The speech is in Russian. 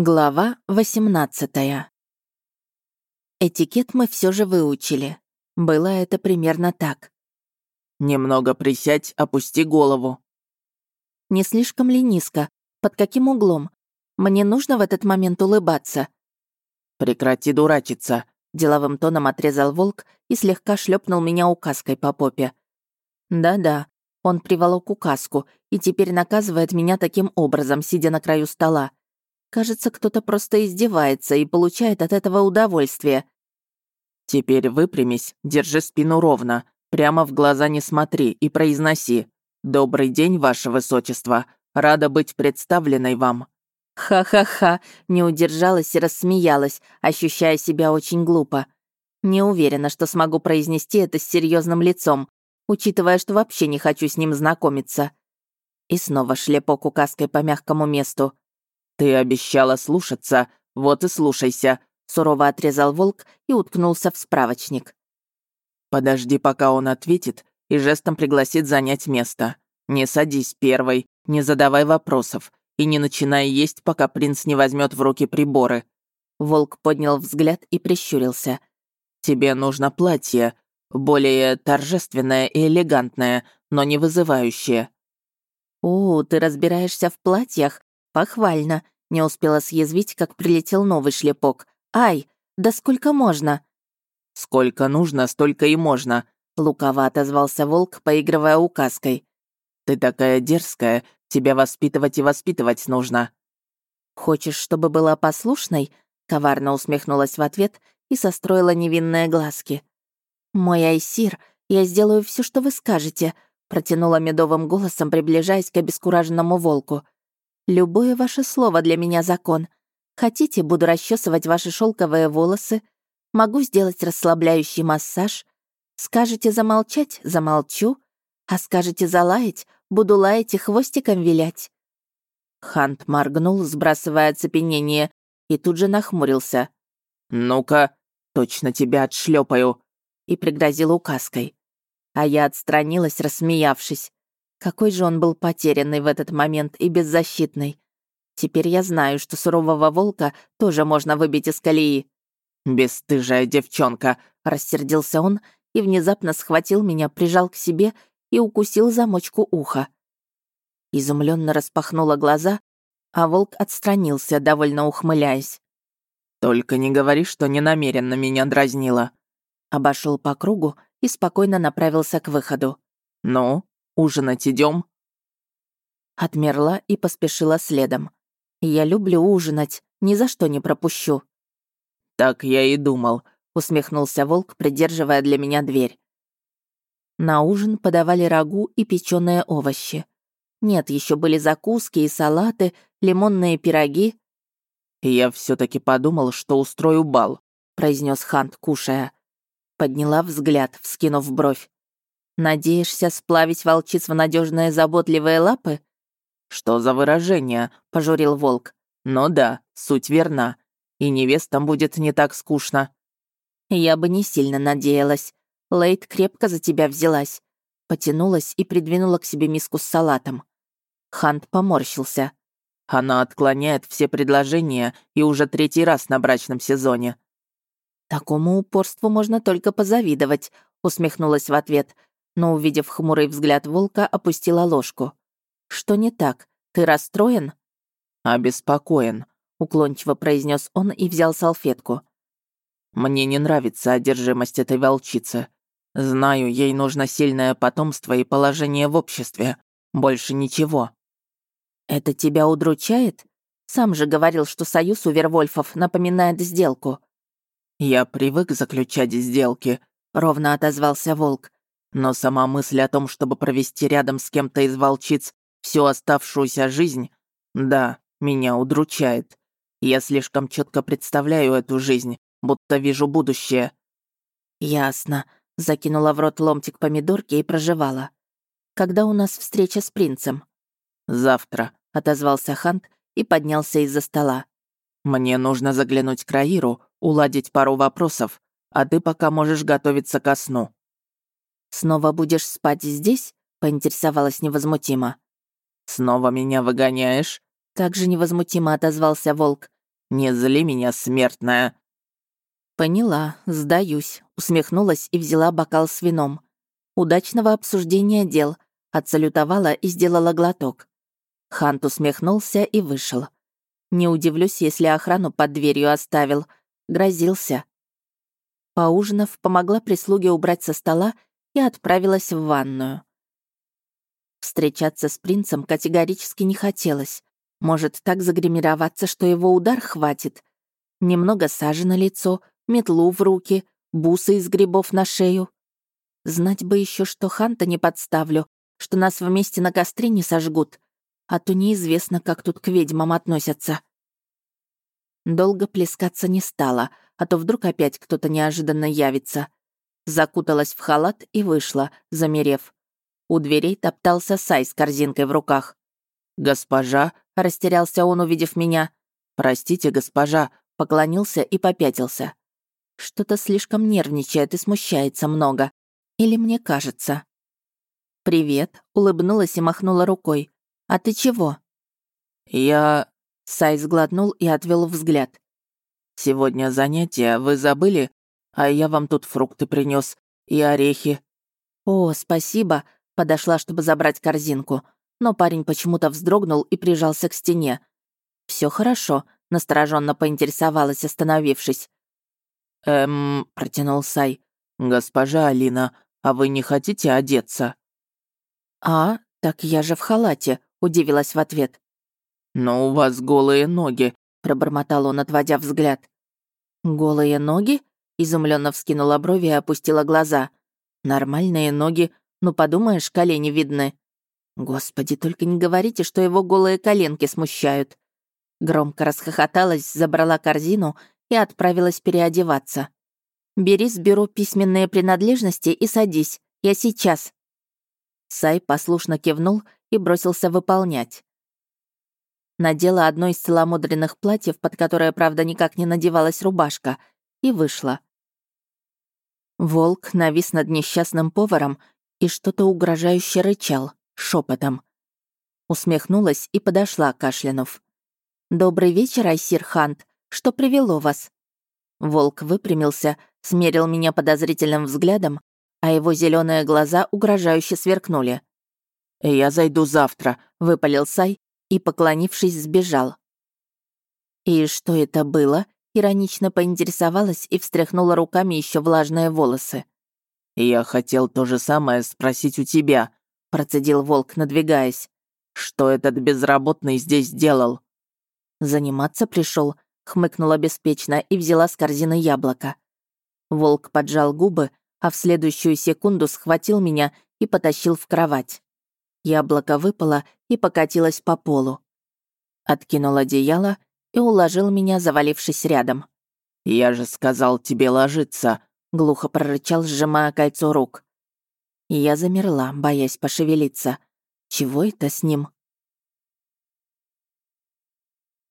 Глава 18 Этикет мы все же выучили. Было это примерно так. «Немного присядь, опусти голову». Не слишком ли низко? Под каким углом? Мне нужно в этот момент улыбаться. «Прекрати дурачиться», — деловым тоном отрезал волк и слегка шлепнул меня указкой по попе. Да-да, он приволок указку и теперь наказывает меня таким образом, сидя на краю стола. Кажется, кто-то просто издевается и получает от этого удовольствие. «Теперь выпрямись, держи спину ровно, прямо в глаза не смотри и произноси. Добрый день, ваше высочество. Рада быть представленной вам». Ха-ха-ха, не удержалась и рассмеялась, ощущая себя очень глупо. Не уверена, что смогу произнести это с серьезным лицом, учитывая, что вообще не хочу с ним знакомиться. И снова шлепок указкой по мягкому месту. «Ты обещала слушаться, вот и слушайся», — сурово отрезал волк и уткнулся в справочник. «Подожди, пока он ответит, и жестом пригласит занять место. Не садись первой, не задавай вопросов и не начинай есть, пока принц не возьмет в руки приборы». Волк поднял взгляд и прищурился. «Тебе нужно платье, более торжественное и элегантное, но не вызывающее». «О, ты разбираешься в платьях? Похвально. Не успела съязвить, как прилетел новый шлепок. Ай, да сколько можно? Сколько нужно, столько и можно. Лукаво отозвался волк, поигрывая указкой. Ты такая дерзкая, тебя воспитывать и воспитывать нужно. Хочешь, чтобы была послушной? Коварно усмехнулась в ответ и состроила невинные глазки. «Мой Айсир, я сделаю все, что вы скажете», протянула медовым голосом, приближаясь к обескураженному волку. Любое ваше слово для меня закон. Хотите, буду расчесывать ваши шелковые волосы, могу сделать расслабляющий массаж. Скажете замолчать — замолчу, а скажете залаять — буду лаять и хвостиком вилять». Хант моргнул, сбрасывая оцепенение, и тут же нахмурился. «Ну-ка, точно тебя отшлепаю, и пригрозил указкой. А я отстранилась, рассмеявшись. Какой же он был потерянный в этот момент и беззащитный. Теперь я знаю, что сурового волка тоже можно выбить из колеи. «Бесстыжая девчонка!» — рассердился он и внезапно схватил меня, прижал к себе и укусил замочку уха. Изумленно распахнула глаза, а волк отстранился, довольно ухмыляясь. «Только не говори, что не намеренно меня дразнила». Обошел по кругу и спокойно направился к выходу. «Ну, Ужинать идем? Отмерла и поспешила следом. Я люблю ужинать, ни за что не пропущу. Так я и думал, усмехнулся волк, придерживая для меня дверь. На ужин подавали рагу и печеные овощи. Нет, еще были закуски и салаты, лимонные пироги. «Я все таки подумал, что устрою бал», — произнес Хант, кушая. Подняла взгляд, вскинув бровь. Надеешься сплавить волчиц в надежные заботливые лапы? Что за выражение? пожурил волк. Но да, суть верна. И невестам будет не так скучно. Я бы не сильно надеялась. Лейт крепко за тебя взялась. Потянулась и придвинула к себе миску с салатом. Хант поморщился. Она отклоняет все предложения и уже третий раз на брачном сезоне. Такому упорству можно только позавидовать, усмехнулась в ответ, но, увидев хмурый взгляд волка, опустила ложку. «Что не так? Ты расстроен?» «Обеспокоен», — уклончиво произнес он и взял салфетку. «Мне не нравится одержимость этой волчицы. Знаю, ей нужно сильное потомство и положение в обществе. Больше ничего». «Это тебя удручает? Сам же говорил, что союз у Вервольфов напоминает сделку». «Я привык заключать сделки», — ровно отозвался волк. Но сама мысль о том, чтобы провести рядом с кем-то из волчиц всю оставшуюся жизнь, да, меня удручает. Я слишком четко представляю эту жизнь, будто вижу будущее. Ясно. Закинула в рот ломтик помидорки и проживала. Когда у нас встреча с принцем? Завтра, отозвался Хант и поднялся из-за стола. Мне нужно заглянуть к Раиру, уладить пару вопросов, а ты пока можешь готовиться ко сну. «Снова будешь спать здесь?» — поинтересовалась невозмутимо. «Снова меня выгоняешь?» Так же невозмутимо отозвался волк. Не зли меня, смертная!» «Поняла, сдаюсь», — усмехнулась и взяла бокал с вином. «Удачного обсуждения дел», — отсалютовала и сделала глоток. Хант усмехнулся и вышел. Не удивлюсь, если охрану под дверью оставил. Грозился. Поужинав, помогла прислуге убрать со стола и отправилась в ванную. Встречаться с принцем категорически не хотелось. Может, так загримироваться, что его удар хватит. Немного сажи на лицо, метлу в руки, бусы из грибов на шею. Знать бы еще, что Ханта не подставлю, что нас вместе на костре не сожгут, а то неизвестно, как тут к ведьмам относятся. Долго плескаться не стала, а то вдруг опять кто-то неожиданно явится. Закуталась в халат и вышла, замерев. У дверей топтался Сай с корзинкой в руках. «Госпожа», — растерялся он, увидев меня. «Простите, госпожа», — поклонился и попятился. Что-то слишком нервничает и смущается много. Или мне кажется. «Привет», — улыбнулась и махнула рукой. «А ты чего?» «Я...» — Сай сглотнул и отвел взгляд. «Сегодня занятие, вы забыли? А я вам тут фрукты принес и орехи». «О, спасибо», — подошла, чтобы забрать корзинку. Но парень почему-то вздрогнул и прижался к стене. Все хорошо», — настороженно поинтересовалась, остановившись. «Эм...» — протянул Сай. «Госпожа Алина, а вы не хотите одеться?» «А, так я же в халате», — удивилась в ответ. «Но у вас голые ноги», — пробормотал он, отводя взгляд. «Голые ноги?» — изумленно вскинула брови и опустила глаза. «Нормальные ноги, ну подумаешь, колени видны». «Господи, только не говорите, что его голые коленки смущают». Громко расхохоталась, забрала корзину и отправилась переодеваться. «Бери, сберу письменные принадлежности и садись. Я сейчас». Сай послушно кивнул и бросился выполнять. Надела одно из целомудренных платьев, под которое, правда, никак не надевалась рубашка, и вышла. Волк навис над несчастным поваром и что-то угрожающе рычал, шепотом. Усмехнулась и подошла, кашлянув. «Добрый вечер, Айсир Хант. Что привело вас?» Волк выпрямился, смерил меня подозрительным взглядом, а его зеленые глаза угрожающе сверкнули. «Я зайду завтра», — выпалил Сай и, поклонившись, сбежал. «И что это было?» — иронично поинтересовалась и встряхнула руками еще влажные волосы. «Я хотел то же самое спросить у тебя», — процедил волк, надвигаясь. «Что этот безработный здесь делал?» «Заниматься пришел, хмыкнула беспечно и взяла с корзины яблоко. Волк поджал губы, а в следующую секунду схватил меня и потащил в кровать. Яблоко выпало и покатилось по полу. Откинул одеяло и уложил меня, завалившись рядом. «Я же сказал тебе ложиться», — глухо прорычал, сжимая кольцо рук. Я замерла, боясь пошевелиться. Чего это с ним?